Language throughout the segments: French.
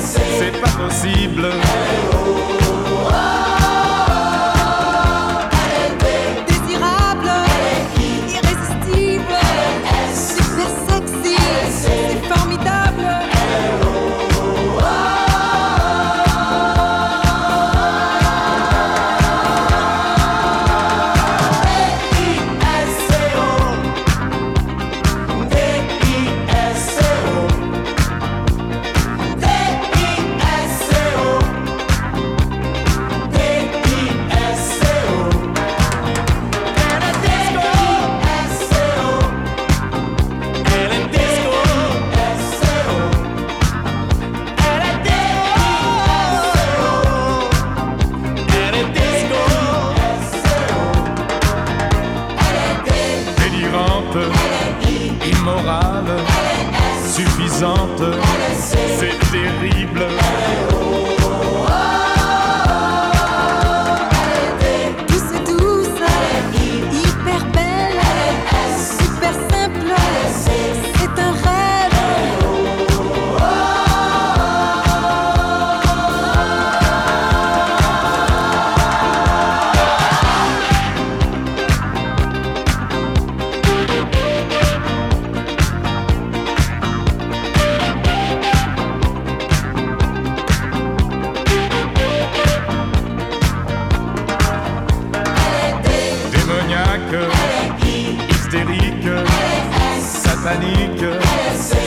c'est pas possible. C'est terrible.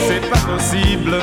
c'est pas possible.